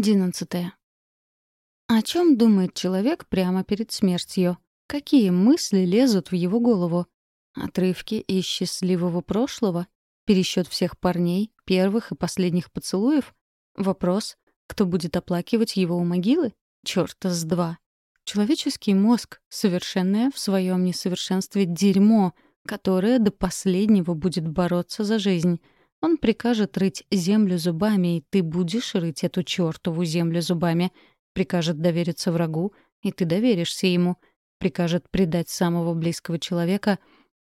Одиннадцатое. О чем думает человек прямо перед смертью? Какие мысли лезут в его голову? Отрывки из счастливого прошлого? Пересчет всех парней, первых и последних поцелуев? Вопрос, кто будет оплакивать его у могилы? Чёрта с два. Человеческий мозг — совершенное в своем несовершенстве дерьмо, которое до последнего будет бороться за жизнь. Он прикажет рыть землю зубами, и ты будешь рыть эту чертову землю зубами. Прикажет довериться врагу, и ты доверишься ему. Прикажет предать самого близкого человека,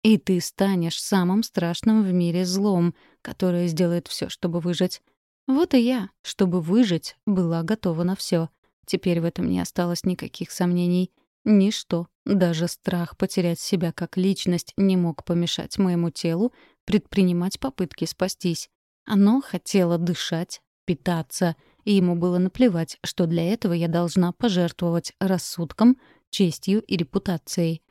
и ты станешь самым страшным в мире злом, которое сделает все, чтобы выжить. Вот и я, чтобы выжить, была готова на все. Теперь в этом не осталось никаких сомнений. Ничто, даже страх потерять себя как личность не мог помешать моему телу предпринимать попытки спастись. Оно хотело дышать, питаться, и ему было наплевать, что для этого я должна пожертвовать рассудком, честью и репутацией.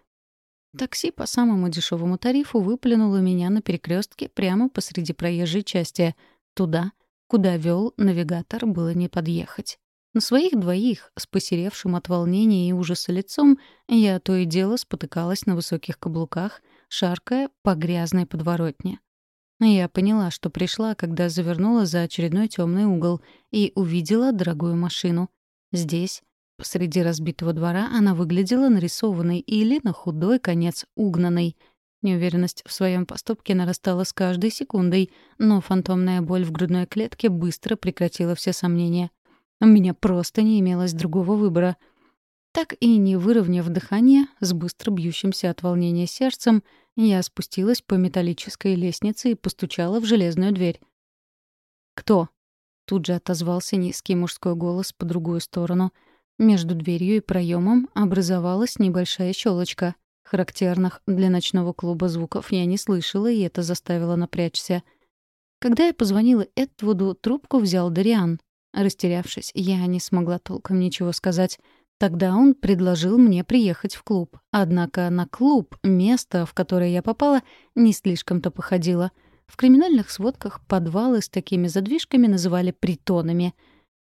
Такси по самому дешевому тарифу выплюнуло меня на перекрестке прямо посреди проезжей части. Туда, куда вел навигатор, было не подъехать. На своих двоих, с посеревшим от волнения и ужаса лицом, я то и дело спотыкалась на высоких каблуках, шаркая по грязной подворотне. Я поняла, что пришла, когда завернула за очередной темный угол и увидела дорогую машину. Здесь, посреди разбитого двора, она выглядела нарисованной или, на худой конец, угнанной. Неуверенность в своем поступке нарастала с каждой секундой, но фантомная боль в грудной клетке быстро прекратила все сомнения. У меня просто не имелось другого выбора. Так и не выровняв дыхание, с быстро бьющимся от волнения сердцем, я спустилась по металлической лестнице и постучала в железную дверь. «Кто?» — тут же отозвался низкий мужской голос по другую сторону. Между дверью и проемом образовалась небольшая щелочка. Характерных для ночного клуба звуков я не слышала, и это заставило напрячься. Когда я позвонила Эдвуду, трубку взял Дариан. Растерявшись, я не смогла толком ничего сказать. Тогда он предложил мне приехать в клуб. Однако на клуб, место, в которое я попала, не слишком-то походило. В криминальных сводках подвалы с такими задвижками называли притонами.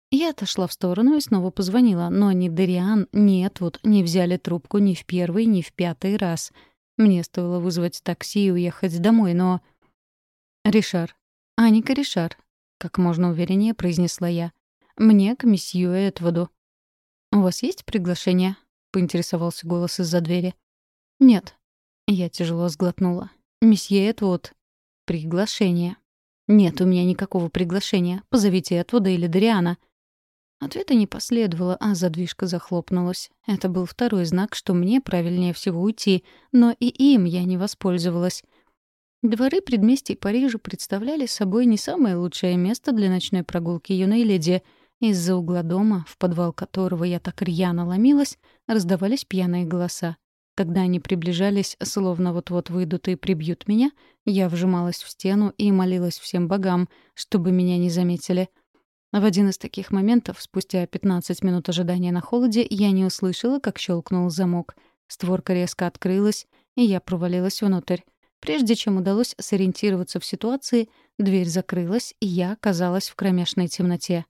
Я отошла в сторону и снова позвонила, но ни Дариан, ни Этвуд не взяли трубку ни в первый, ни в пятый раз. Мне стоило вызвать такси и уехать домой, но... «Ришар. Аника Ришар как можно увереннее произнесла я. «Мне к месье Этвуду». «У вас есть приглашение?» — поинтересовался голос из-за двери. «Нет». Я тяжело сглотнула. «Месье Этвуд». «Приглашение». «Нет у меня никакого приглашения. Позовите Этвуда или Дариана». Ответа не последовало, а задвижка захлопнулась. Это был второй знак, что мне правильнее всего уйти, но и им я не воспользовалась. Дворы предместий Парижа представляли собой не самое лучшее место для ночной прогулки юной леди. Из-за угла дома, в подвал которого я так рьяно ломилась, раздавались пьяные голоса. Когда они приближались, словно вот-вот выйдут и прибьют меня, я вжималась в стену и молилась всем богам, чтобы меня не заметили. В один из таких моментов, спустя 15 минут ожидания на холоде, я не услышала, как щелкнул замок. Створка резко открылась, и я провалилась внутрь. Прежде чем удалось сориентироваться в ситуации, дверь закрылась, и я оказалась в кромешной темноте.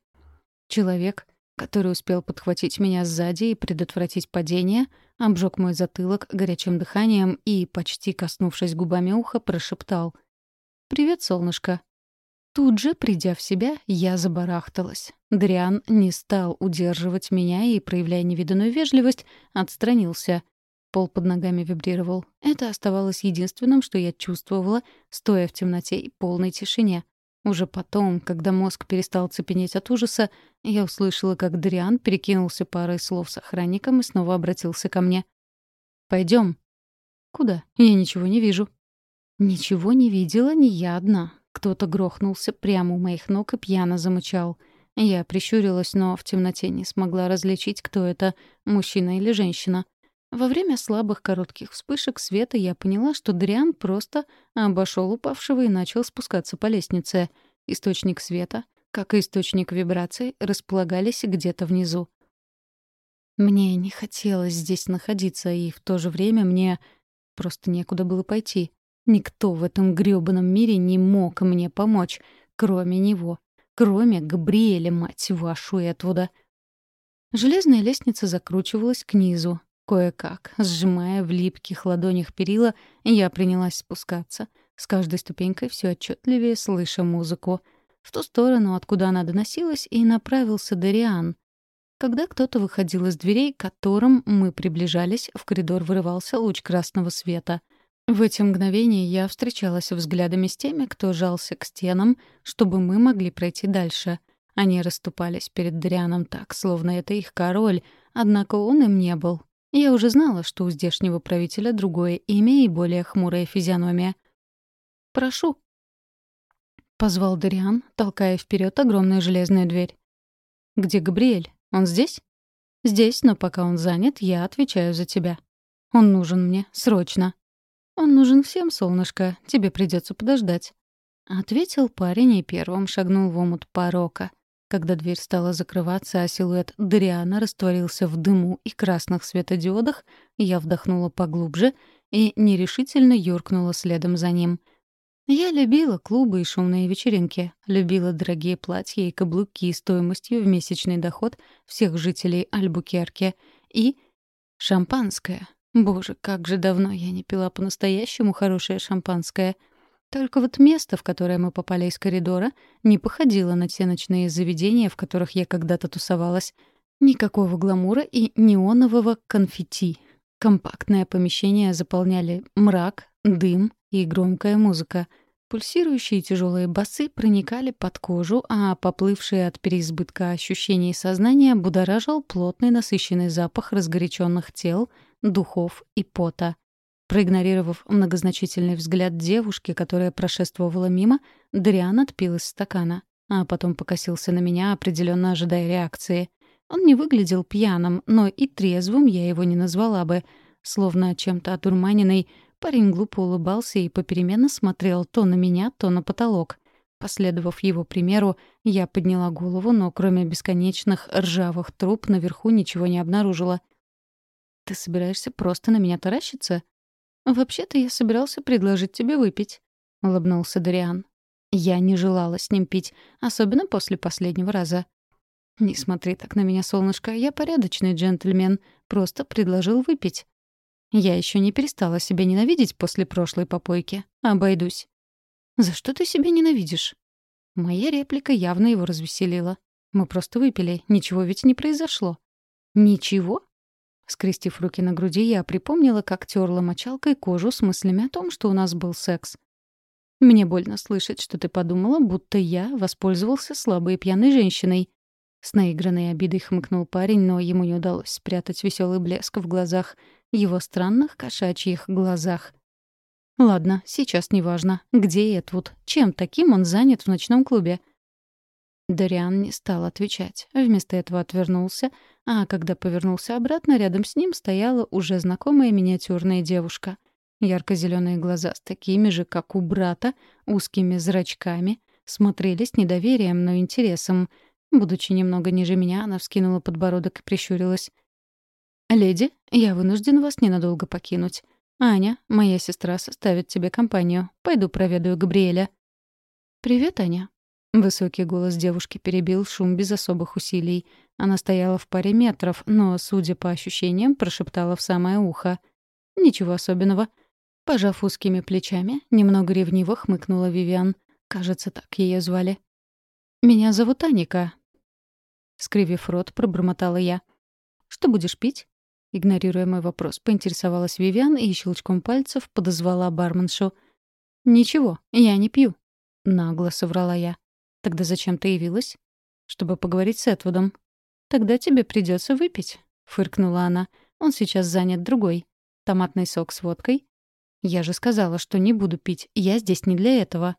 Человек, который успел подхватить меня сзади и предотвратить падение, обжег мой затылок горячим дыханием и, почти коснувшись губами уха, прошептал «Привет, солнышко». Тут же, придя в себя, я забарахталась. Дриан не стал удерживать меня и, проявляя невиданную вежливость, отстранился. Пол под ногами вибрировал. Это оставалось единственным, что я чувствовала, стоя в темноте и полной тишине. Уже потом, когда мозг перестал цепенеть от ужаса, я услышала, как Дриан перекинулся парой слов с охранником и снова обратился ко мне. Пойдем. «Куда? Я ничего не вижу». Ничего не видела не я одна. Кто-то грохнулся прямо у моих ног и пьяно замычал. Я прищурилась, но в темноте не смогла различить, кто это — мужчина или женщина. Во время слабых коротких вспышек света я поняла, что Дриан просто обошел упавшего и начал спускаться по лестнице. Источник света, как и источник вибраций, располагались где-то внизу. Мне не хотелось здесь находиться, и в то же время мне просто некуда было пойти. Никто в этом грёбаном мире не мог мне помочь, кроме него. кроме Габриэля, мать вашу, Этвуда. Железная лестница закручивалась к низу. Кое-как, сжимая в липких ладонях перила, я принялась спускаться, с каждой ступенькой все отчетливее слыша музыку. В ту сторону, откуда она доносилась, и направился Дариан. Когда кто-то выходил из дверей, к которым мы приближались, в коридор вырывался луч красного света. В эти мгновения я встречалась взглядами с теми, кто жался к стенам, чтобы мы могли пройти дальше. Они расступались перед Дарианом так, словно это их король, однако он им не был. Я уже знала, что у здешнего правителя другое имя и более хмурая физиономия. «Прошу», — позвал Дариан, толкая вперед огромную железную дверь. «Где Габриэль? Он здесь?» «Здесь, но пока он занят, я отвечаю за тебя. Он нужен мне, срочно». «Он нужен всем, солнышко, тебе придется подождать», — ответил парень и первым шагнул в омут порока. Когда дверь стала закрываться, а силуэт Дариана растворился в дыму и красных светодиодах, я вдохнула поглубже и нерешительно юркнула следом за ним. Я любила клубы и шумные вечеринки, любила дорогие платья и каблуки стоимостью в месячный доход всех жителей Альбукерке и шампанское, Боже, как же давно я не пила по-настоящему хорошее шампанское. Только вот место, в которое мы попали из коридора, не походило на те ночные заведения, в которых я когда-то тусовалась. Никакого гламура и неонового конфетти. Компактное помещение заполняли мрак, дым и громкая музыка. Пульсирующие тяжелые басы проникали под кожу, а поплывшие от переизбытка ощущений сознания будоражил плотный насыщенный запах разгоряченных тел — духов и пота. Проигнорировав многозначительный взгляд девушки, которая прошествовала мимо, Дриан отпил из стакана, а потом покосился на меня, определенно ожидая реакции. Он не выглядел пьяным, но и трезвым я его не назвала бы. Словно чем-то одурманенный, парень глупо улыбался и попеременно смотрел то на меня, то на потолок. Последовав его примеру, я подняла голову, но кроме бесконечных ржавых труб наверху ничего не обнаружила — ты собираешься просто на меня таращиться? Вообще-то я собирался предложить тебе выпить, улыбнулся Дариан. Я не желала с ним пить, особенно после последнего раза. Не смотри так на меня, солнышко, я порядочный джентльмен, просто предложил выпить. Я еще не перестала себя ненавидеть после прошлой попойки. Обойдусь. За что ты себя ненавидишь? Моя реплика явно его развеселила. Мы просто выпили, ничего ведь не произошло. Ничего? Скрестив руки на груди, я припомнила, как терла мочалкой кожу с мыслями о том, что у нас был секс. «Мне больно слышать, что ты подумала, будто я воспользовался слабой и пьяной женщиной». С наигранной обидой хмыкнул парень, но ему не удалось спрятать веселый блеск в глазах, его странных кошачьих глазах. «Ладно, сейчас неважно. Где Этвуд? Чем таким он занят в ночном клубе?» Дариан не стал отвечать. Вместо этого отвернулся, а когда повернулся обратно, рядом с ним стояла уже знакомая миниатюрная девушка. Ярко-зеленые глаза с такими же, как у брата, узкими зрачками, смотрели с недоверием, но интересом. Будучи немного ниже меня, она вскинула подбородок и прищурилась. «Леди, я вынужден вас ненадолго покинуть. Аня, моя сестра, составит тебе компанию. Пойду проведу Габриэля». «Привет, Аня», Высокий голос девушки перебил шум без особых усилий. Она стояла в паре метров, но, судя по ощущениям, прошептала в самое ухо. «Ничего особенного». Пожав узкими плечами, немного ревниво хмыкнула Вивиан. Кажется, так ее звали. «Меня зовут Аника». Скривив рот, пробормотала я. «Что будешь пить?» Игнорируя мой вопрос, поинтересовалась Вивиан и щелчком пальцев подозвала барменшу. «Ничего, я не пью», — нагло соврала я. Тогда зачем ты явилась? Чтобы поговорить с Этвудом. Тогда тебе придется выпить, фыркнула она. Он сейчас занят другой. Томатный сок с водкой. Я же сказала, что не буду пить. Я здесь не для этого.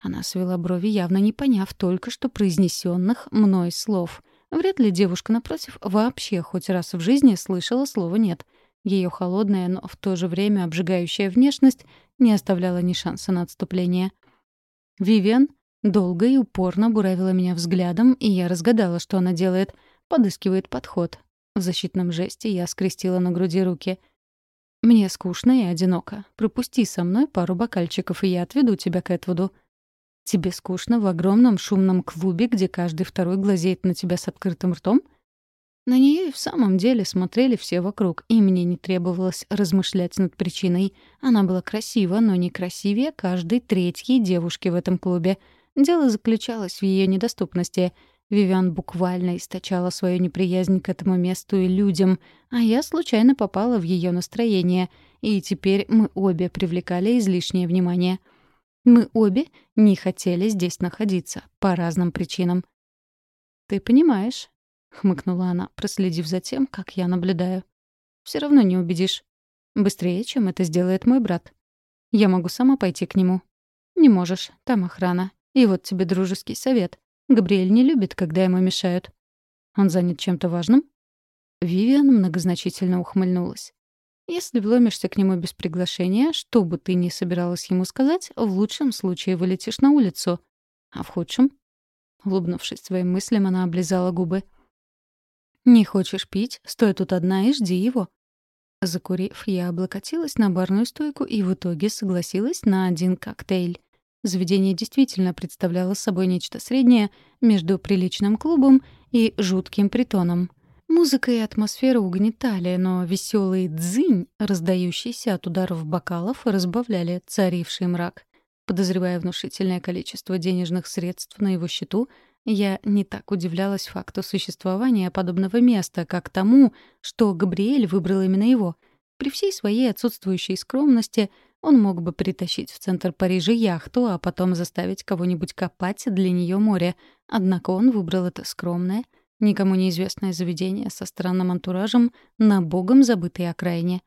Она свела брови, явно не поняв только что произнесенных мной слов. Вряд ли девушка напротив вообще хоть раз в жизни слышала слово «нет». Ее холодная, но в то же время обжигающая внешность не оставляла ни шанса на отступление. Вивен Долго и упорно буравила меня взглядом, и я разгадала, что она делает. Подыскивает подход. В защитном жесте я скрестила на груди руки. «Мне скучно и одиноко. Пропусти со мной пару бокальчиков, и я отведу тебя к Этвуду». Тебе скучно в огромном шумном клубе, где каждый второй глазеет на тебя с открытым ртом? На нее и в самом деле смотрели все вокруг, и мне не требовалось размышлять над причиной. Она была красива, но не красивее каждой третьей девушки в этом клубе. Дело заключалось в ее недоступности. Вивиан буквально источала свою неприязнь к этому месту и людям, а я случайно попала в ее настроение, и теперь мы обе привлекали излишнее внимание. Мы обе не хотели здесь находиться по разным причинам. «Ты понимаешь», — хмыкнула она, проследив за тем, как я наблюдаю. Все равно не убедишь. Быстрее, чем это сделает мой брат. Я могу сама пойти к нему. Не можешь, там охрана. И вот тебе дружеский совет. Габриэль не любит, когда ему мешают. Он занят чем-то важным? Вивиан многозначительно ухмыльнулась. Если вломишься к нему без приглашения, что бы ты ни собиралась ему сказать, в лучшем случае вылетишь на улицу. А в худшем? Улыбнувшись своим мыслям, она облизала губы. «Не хочешь пить? Стой тут одна и жди его». Закурив, я облокотилась на барную стойку и в итоге согласилась на один коктейль. Заведение действительно представляло собой нечто среднее между приличным клубом и жутким притоном. Музыка и атмосфера угнетали, но веселый дзынь, раздающийся от ударов бокалов, разбавляли царивший мрак. Подозревая внушительное количество денежных средств на его счету, я не так удивлялась факту существования подобного места, как тому, что Габриэль выбрал именно его. При всей своей отсутствующей скромности он мог бы притащить в центр Парижа яхту, а потом заставить кого-нибудь копать для нее море. Однако он выбрал это скромное, никому неизвестное заведение со странным антуражем на богом забытой окраине.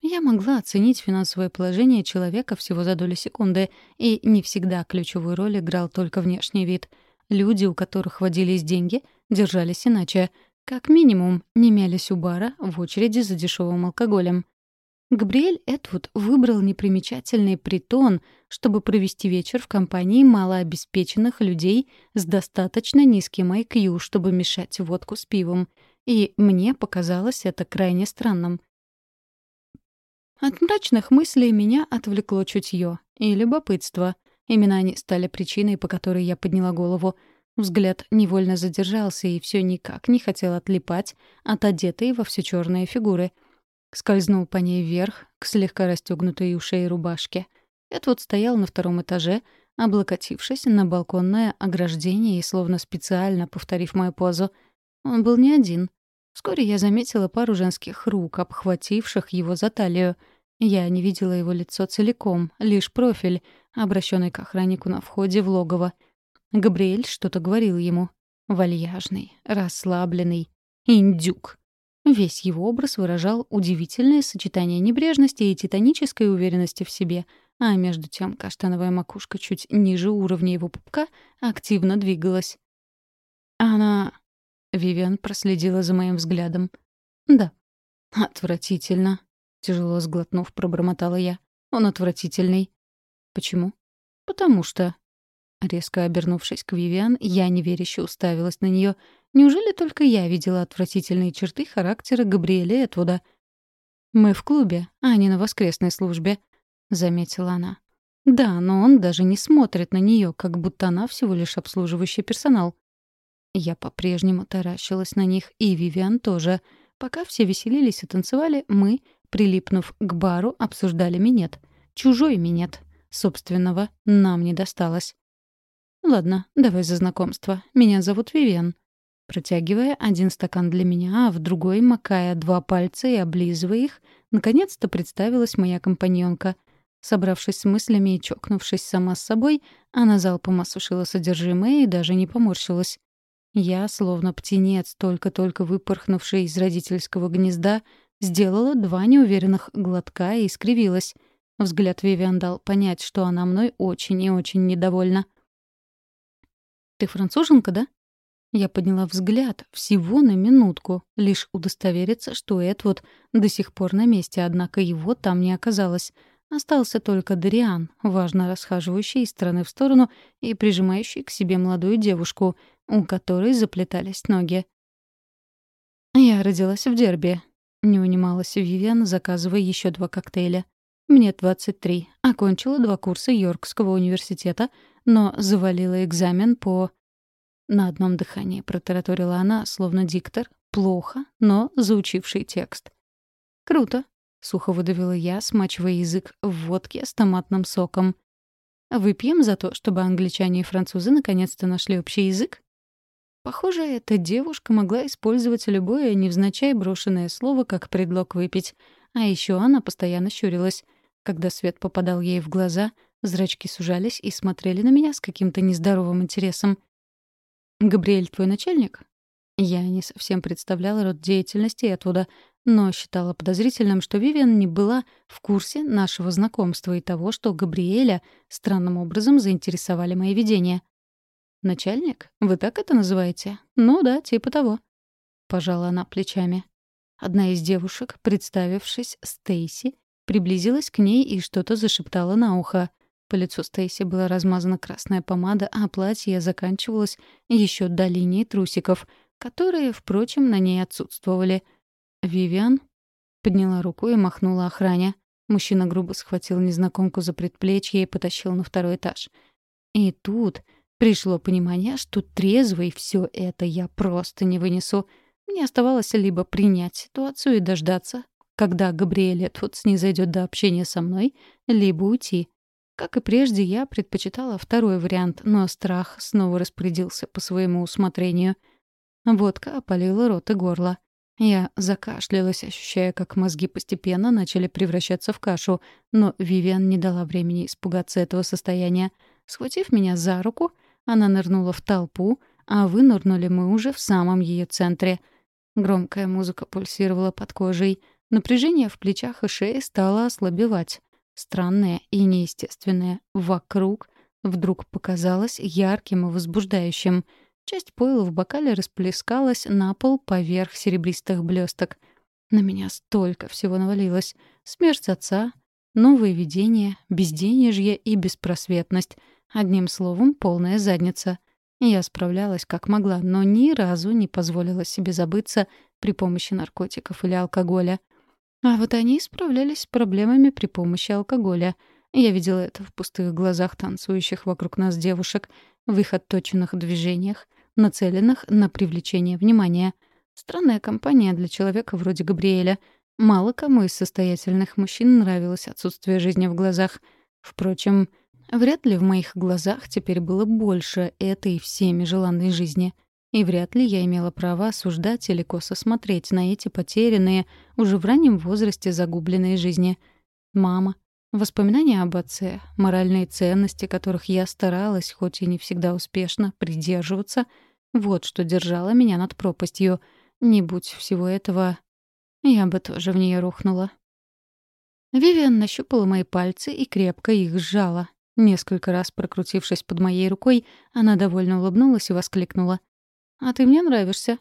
Я могла оценить финансовое положение человека всего за долю секунды, и не всегда ключевую роль играл только внешний вид — Люди, у которых водились деньги, держались иначе. Как минимум, не мялись у бара в очереди за дешевым алкоголем. Габриэль Этвуд выбрал непримечательный притон, чтобы провести вечер в компании малообеспеченных людей с достаточно низким IQ, чтобы мешать водку с пивом. И мне показалось это крайне странным. От мрачных мыслей меня отвлекло чутье и любопытство. Именно они стали причиной, по которой я подняла голову. Взгляд невольно задержался и все никак не хотел отлипать от одетой во все черные фигуры. Скользнул по ней вверх, к слегка расстегнутой у шеи рубашке. Эдвуд стоял на втором этаже, облокотившись на балконное ограждение и словно специально повторив мою позу. Он был не один. Вскоре я заметила пару женских рук, обхвативших его за талию — я не видела его лицо целиком, лишь профиль, обращенный к охраннику на входе в логово. Габриэль что-то говорил ему. Вальяжный, расслабленный, индюк. Весь его образ выражал удивительное сочетание небрежности и титанической уверенности в себе, а между тем каштановая макушка чуть ниже уровня его пупка активно двигалась. «Она...» — Вивиан проследила за моим взглядом. «Да». «Отвратительно», Тяжело сглотнув, пробормотала я. Он отвратительный. Почему? Потому что... Резко обернувшись к Вивиан, я неверяще уставилась на нее. Неужели только я видела отвратительные черты характера Габриэля Этвуда? «Мы в клубе, а не на воскресной службе», — заметила она. «Да, но он даже не смотрит на нее, как будто она всего лишь обслуживающий персонал». Я по-прежнему таращилась на них, и Вивиан тоже. Пока все веселились и танцевали, мы, прилипнув к бару, обсуждали минет. Чужой минет. Собственного нам не досталось. «Ладно, давай за знакомство. Меня зовут Вивен». Протягивая один стакан для меня, а в другой, макая два пальца и облизывая их, наконец-то представилась моя компаньонка. Собравшись с мыслями и чокнувшись сама с собой, она залпом осушила содержимое и даже не поморщилась. Я, словно птенец, только-только выпорхнувший из родительского гнезда, Сделала два неуверенных глотка и скривилась. Взгляд Вивиан дал понять, что она мной очень и очень недовольна. «Ты француженка, да?» Я подняла взгляд всего на минутку, лишь удостовериться, что Эдвуд до сих пор на месте, однако его там не оказалось. Остался только Дариан, важно расхаживающий из стороны в сторону и прижимающий к себе молодую девушку, у которой заплетались ноги. «Я родилась в Дерби», не унималась Вивиан, заказывая еще два коктейля. «Мне 23. Окончила два курса Йоркского университета. Но завалила экзамен по... На одном дыхании протараторила она, словно диктор, плохо, но заучивший текст. «Круто», — сухо выдавила я, смачивая язык в водке с томатным соком. «Выпьем за то, чтобы англичане и французы наконец-то нашли общий язык?» Похоже, эта девушка могла использовать любое невзначай брошенное слово как предлог выпить. А еще она постоянно щурилась. Когда свет попадал ей в глаза, зрачки сужались и смотрели на меня с каким-то нездоровым интересом. «Габриэль твой начальник?» Я не совсем представляла род деятельности оттуда, но считала подозрительным, что Вивиан не была в курсе нашего знакомства и того, что Габриэля странным образом заинтересовали мои видения. «Начальник? Вы так это называете?» «Ну да, типа того». Пожала она плечами. Одна из девушек, представившись Стейси, приблизилась к ней и что-то зашептала на ухо. По лицу Стейси была размазана красная помада, а платье заканчивалось еще до линии трусиков, которые, впрочем, на ней отсутствовали. «Вивиан?» Подняла руку и махнула охране. Мужчина грубо схватил незнакомку за предплечье и потащил на второй этаж. И тут пришло понимание, что трезвый все это я просто не вынесу. Мне оставалось либо принять ситуацию и дождаться, когда Габриэль тут снизойдет до общения со мной, либо уйти. Как и прежде, я предпочитала второй вариант, но страх снова распорядился по своему усмотрению. Водка опалила рот и горло. Я закашлялась, ощущая, как мозги постепенно начали превращаться в кашу, но Вивиан не дала времени испугаться этого состояния. Схватив меня за руку, она нырнула в толпу, а вынырнули мы уже в самом ее центре. Громкая музыка пульсировала под кожей. Напряжение в плечах и шее стало ослабевать. Странное и неестественное вокруг вдруг показалось ярким и возбуждающим — Часть пойла в бокале расплескалась на пол поверх серебристых блесток. На меня столько всего навалилось. Смерть отца, новые видения, безденежье и беспросветность. Одним словом, полная задница. Я справлялась как могла, но ни разу не позволила себе забыться при помощи наркотиков или алкоголя. А вот они справлялись с проблемами при помощи алкоголя. Я видела это в пустых глазах танцующих вокруг нас девушек, в их отточенных движениях, нацеленных на привлечение внимания. Странная компания для человека вроде Габриэля. Мало кому из состоятельных мужчин нравилось отсутствие жизни в глазах. Впрочем, вряд ли в моих глазах теперь было больше этой всеми желанной жизни. И вряд ли я имела право осуждать или косо смотреть на эти потерянные, уже в раннем возрасте загубленные жизни. Мама, Воспоминания об отце, моральные ценности, которых я старалась, хоть и не всегда успешно, придерживаться, вот что держало меня над пропастью. Не будь всего этого, я бы тоже в нее рухнула. Вивиан нащупала мои пальцы и крепко их сжала. Несколько раз прокрутившись под моей рукой, она довольно улыбнулась и воскликнула. «А ты мне нравишься».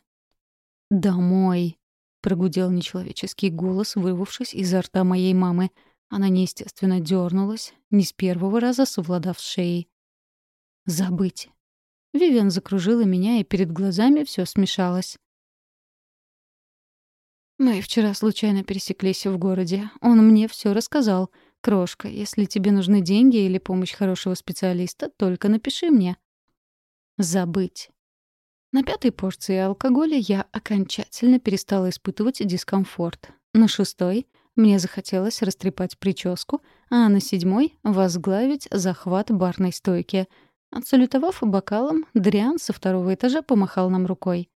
«Домой», — прогудел нечеловеческий голос, вырвавшись изо рта моей мамы — она неестественно дернулась, не с первого раза совладав с шеей. «Забыть». Вивиан закружила меня, и перед глазами все смешалось. Мы вчера случайно пересеклись в городе. Он мне все рассказал. Крошка, если тебе нужны деньги или помощь хорошего специалиста, только напиши мне. Забыть. На пятой порции алкоголя я окончательно перестала испытывать дискомфорт. На шестой мне захотелось растрепать прическу, а на седьмой — возглавить захват барной стойки. Отсалютовав бокалом, Дриан со второго этажа помахал нам рукой.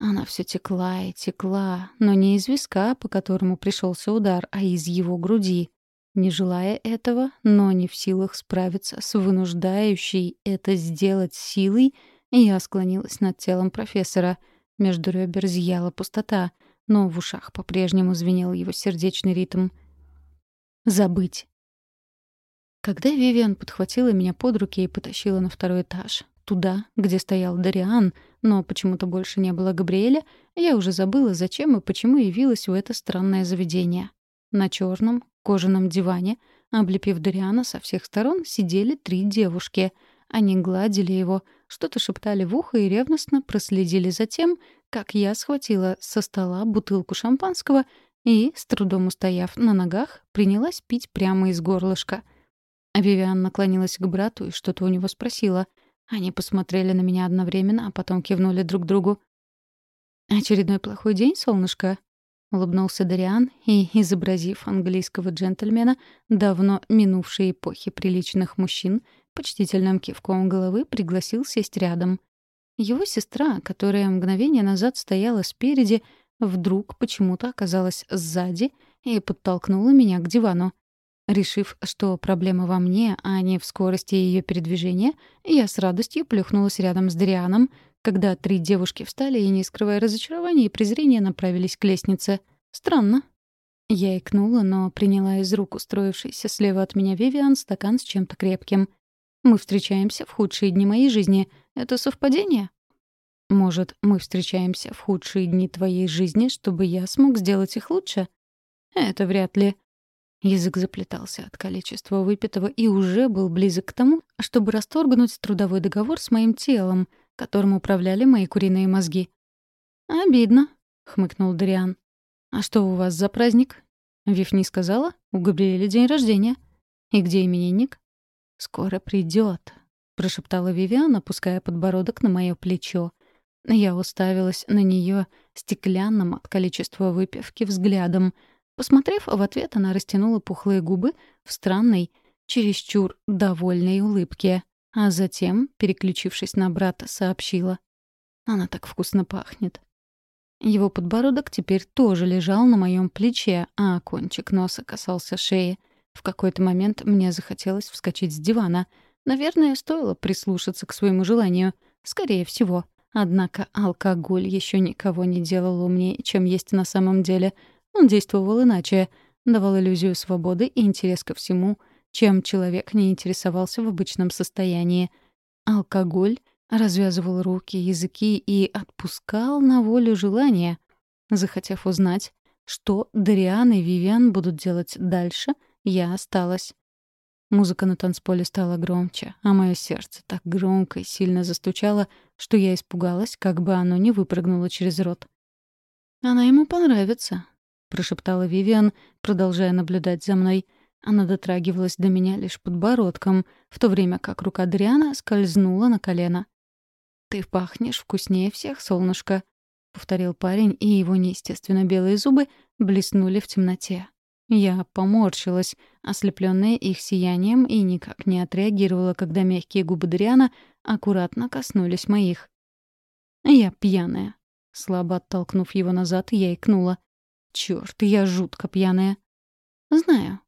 Она все текла и текла, но не из виска, по которому пришелся удар, а из его груди. Не желая этого, но не в силах справиться с вынуждающей это сделать силой, я склонилась над телом профессора. Между ребер зияла пустота — но в ушах по-прежнему звенел его сердечный ритм. «Забыть». Когда Вивиан подхватила меня под руки и потащила на второй этаж, туда, где стоял Дариан, но почему-то больше не было Габриэля, я уже забыла, зачем и почему явилась в это странное заведение. На черном кожаном диване, облепив Дариана со всех сторон, сидели три девушки. Они гладили его, что-то шептали в ухо и ревностно проследили за тем, как я схватила со стола бутылку шампанского и, с трудом устояв на ногах, принялась пить прямо из горлышка. Вивиан наклонилась к брату и что-то у него спросила. Они посмотрели на меня одновременно, а потом кивнули друг другу. «Очередной плохой день, солнышко?» — улыбнулся Дариан и, изобразив английского джентльмена давно минувшей эпохи приличных мужчин, почтительным кивком головы пригласил сесть рядом. Его сестра, которая мгновение назад стояла спереди, вдруг почему-то оказалась сзади и подтолкнула меня к дивану. Решив, что проблема во мне, а не в скорости ее передвижения, я с радостью плюхнулась рядом с Дрианом, когда три девушки встали и, не скрывая разочарования и презрения, направились к лестнице. Странно. Я икнула, но приняла из рук устроившийся слева от меня Вивиан стакан с чем-то крепким. «Мы встречаемся в худшие дни моей жизни. Это совпадение?» «Может, мы встречаемся в худшие дни твоей жизни, чтобы я смог сделать их лучше?» «Это вряд ли», Язык заплетался от количества выпитого и уже был близок к тому, чтобы расторгнуть трудовой договор с моим телом, которым управляли мои куриные мозги. «Обидно», — хмыкнул Дариан. «А что у вас за праздник?» Не сказала. «У Габриэля день рождения». «И где именинник?» «Скоро придет», — прошептала Вивиан, опуская подбородок на мое плечо. Я уставилась на нее стеклянным от количества выпивки взглядом — Посмотрев в ответ, она растянула пухлые губы в странной, чересчур довольной улыбке, а затем, переключившись на брата, сообщила. «Она так вкусно пахнет». Его подбородок теперь тоже лежал на моем плече, а кончик носа касался шеи. В какой-то момент мне захотелось вскочить с дивана. Наверное, стоило прислушаться к своему желанию. Скорее всего. Однако алкоголь еще никого не делал умнее, чем есть на самом деле — он действовал иначе, давал иллюзию свободы и интерес ко всему, чем человек не интересовался в обычном состоянии. Алкоголь развязывал руки, языки и отпускал на волю желания. Захотев узнать, что Дариан и Вивиан будут делать дальше, я осталась. Музыка на танцполе стала громче, а мое сердце так громко и сильно застучало, что я испугалась, как бы оно не выпрыгнуло через рот. «Она ему понравится», прошептала Вивиан, продолжая наблюдать за мной. Она дотрагивалась до меня лишь подбородком, в то время как рука Дриана скользнула на колено. «Ты пахнешь вкуснее всех, солнышко», — повторил парень, и его неестественно белые зубы блеснули в темноте. Я поморщилась, ослепленная их сиянием, и никак не отреагировала, когда мягкие губы Дриана аккуратно коснулись моих. «Я пьяная». Слабо оттолкнув его назад, я икнула. Чёрт, я жутко пьяная. Знаю.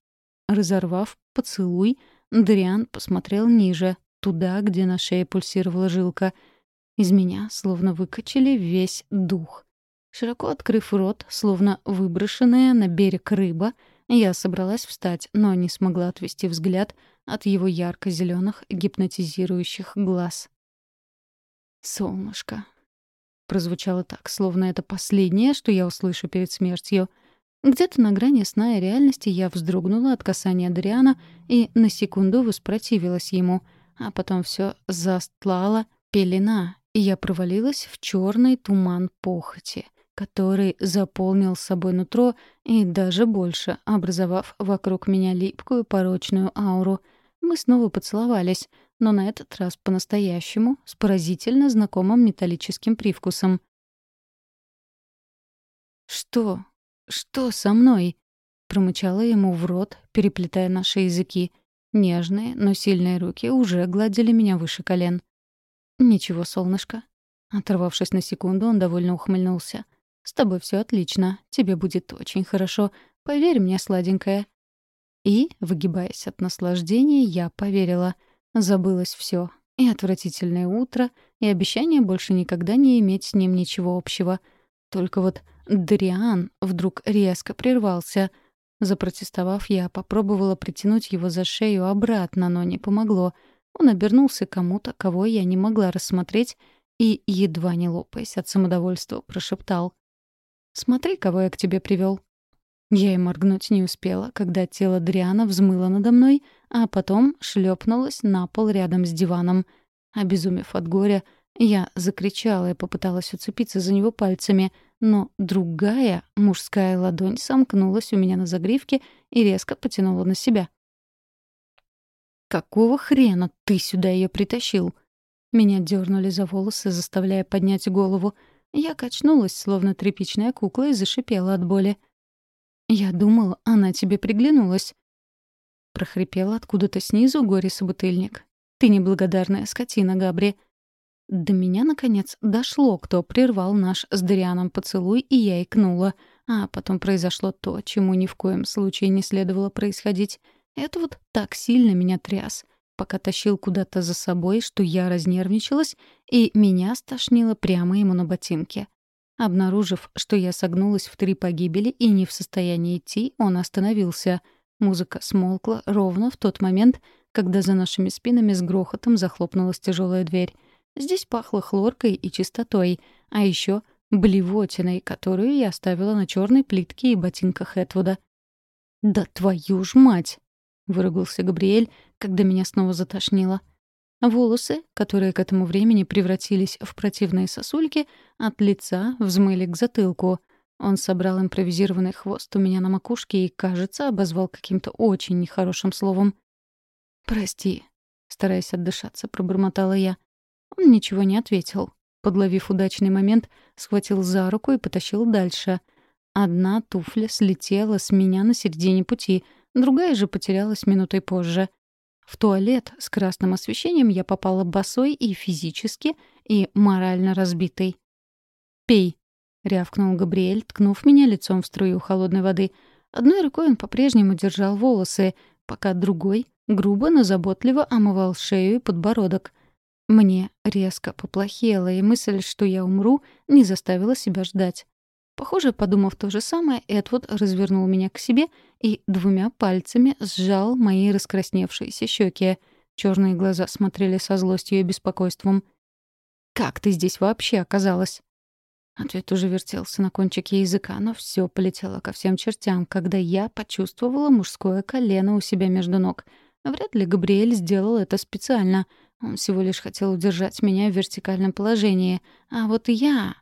Разорвав поцелуй, Дриан посмотрел ниже, туда, где на шее пульсировала жилка. Из меня словно выкачали весь дух. Широко открыв рот, словно выброшенная на берег рыба, я собралась встать, но не смогла отвести взгляд от его ярко зеленых гипнотизирующих глаз. «Солнышко, Прозвучало так, словно это последнее, что я услышу перед смертью. Где-то на грани сна и реальности я вздрогнула от касания Адриана и на секунду воспротивилась ему, а потом все застлала пелена, и я провалилась в черный туман похоти, который заполнил собой нутро и даже больше, образовав вокруг меня липкую порочную ауру. Мы снова поцеловались — но на этот раз по-настоящему, с поразительно знакомым металлическим привкусом. «Что? Что со мной?» — промычала ему в рот, переплетая наши языки. Нежные, но сильные руки уже гладили меня выше колен. «Ничего, солнышко». Оторвавшись на секунду, он довольно ухмыльнулся. «С тобой все отлично. Тебе будет очень хорошо. Поверь мне, сладенькая». И, выгибаясь от наслаждения, я поверила — Забылось все. И отвратительное утро, и обещание больше никогда не иметь с ним ничего общего. Только вот Дриан вдруг резко прервался. Запротестовав, я попробовала притянуть его за шею обратно, но не помогло. Он обернулся кому-то, кого я не могла рассмотреть, и, едва не лопаясь от самодовольства, прошептал. «Смотри, кого я к тебе привел. Я и моргнуть не успела, когда тело Дриана взмыло надо мной, а потом шлепнулось на пол рядом с диваном. Обезумев от горя, я закричала и попыталась уцепиться за него пальцами, но другая мужская ладонь сомкнулась у меня на загривке и резко потянула на себя. Какого хрена ты сюда ее притащил?» Меня дернули за волосы, заставляя поднять голову. Я качнулась, словно тряпичная кукла, и зашипела от боли. «Я думала, она тебе приглянулась». Прохрипел откуда-то снизу горе-собутыльник. «Ты неблагодарная скотина, Габри». До меня, наконец, дошло, кто прервал наш с Дарианом поцелуй, и я икнула. А потом произошло то, чему ни в коем случае не следовало происходить. Это вот так сильно меня тряс, пока тащил куда-то за собой, что я разнервничалась, и меня стошнило прямо ему на ботинке. Обнаружив, что я согнулась в три погибели и не в состоянии идти, он остановился. Музыка смолкла ровно в тот момент, когда за нашими спинами с грохотом захлопнулась тяжелая дверь. Здесь пахло хлоркой и чистотой, а еще блевотиной, которую я оставила на черной плитке и ботинках Этвуда. «Да твою ж мать!» — выругался Габриэль, когда меня снова затошнило. Волосы, которые к этому времени превратились в противные сосульки, от лица взмыли к затылку. Он собрал импровизированный хвост у меня на макушке и, кажется, обозвал каким-то очень нехорошим словом. «Прости», — стараясь отдышаться, пробормотала я. Он ничего не ответил. Подловив удачный момент, схватил за руку и потащил дальше. Одна туфля слетела с меня на середине пути, другая же потерялась минутой позже — в туалет с красным освещением я попала босой и физически, и морально разбитой. «Пей», — рявкнул Габриэль, ткнув меня лицом в струю холодной воды. Одной рукой он по-прежнему держал волосы, пока другой грубо, но заботливо омывал шею и подбородок. Мне резко поплохело, и мысль, что я умру, не заставила себя ждать. Похоже, подумав то же самое, Эдвуд развернул меня к себе и двумя пальцами сжал мои раскрасневшиеся щеки. Черные глаза смотрели со злостью и беспокойством. «Как ты здесь вообще оказалась?» Ответ уже вертелся на кончике языка, но все полетело ко всем чертям, когда я почувствовала мужское колено у себя между ног. Вряд ли Габриэль сделал это специально. Он всего лишь хотел удержать меня в вертикальном положении. А вот я...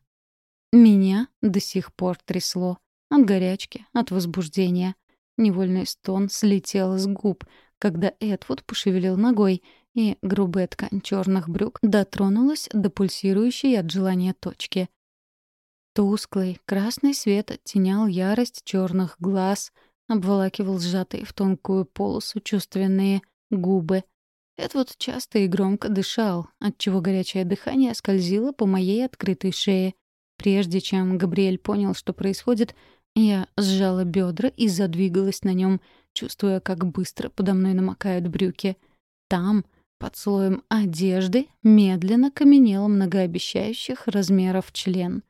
Меня до сих пор трясло. От горячки, от возбуждения. Невольный стон слетел с губ, когда Эдвуд пошевелил ногой, и грубая ткань черных брюк дотронулась до пульсирующей от желания точки. Тусклый красный свет оттенял ярость черных глаз, обволакивал сжатые в тонкую полосу чувственные губы. Эдвуд часто и громко дышал, отчего горячее дыхание скользило по моей открытой шее. Прежде чем Габриэль понял, что происходит, я сжала бедра и задвигалась на нем, чувствуя, как быстро подо мной намокают брюки. Там, под слоем одежды, медленно каменел многообещающих размеров член.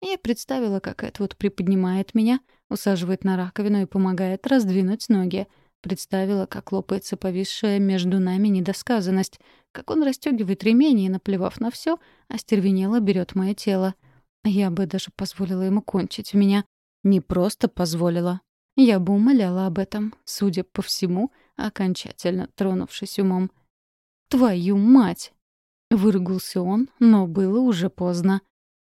Я представила, как это вот приподнимает меня, усаживает на раковину и помогает раздвинуть ноги. Представила, как лопается повисшая между нами недосказанность, как он расстегивает ремень и, наплевав на все, остервенело берет мое тело. Я бы даже позволила ему кончить в меня. Не просто позволила. Я бы умоляла об этом, судя по всему, окончательно тронувшись умом. «Твою мать!» — выругался он, но было уже поздно.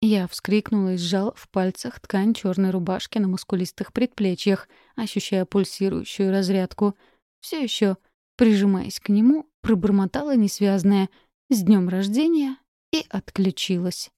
Я вскрикнула и сжала в пальцах ткань черной рубашки на мускулистых предплечьях, ощущая пульсирующую разрядку. Все еще, прижимаясь к нему, пробормотала несвязное «С днем рождения!» и отключилась.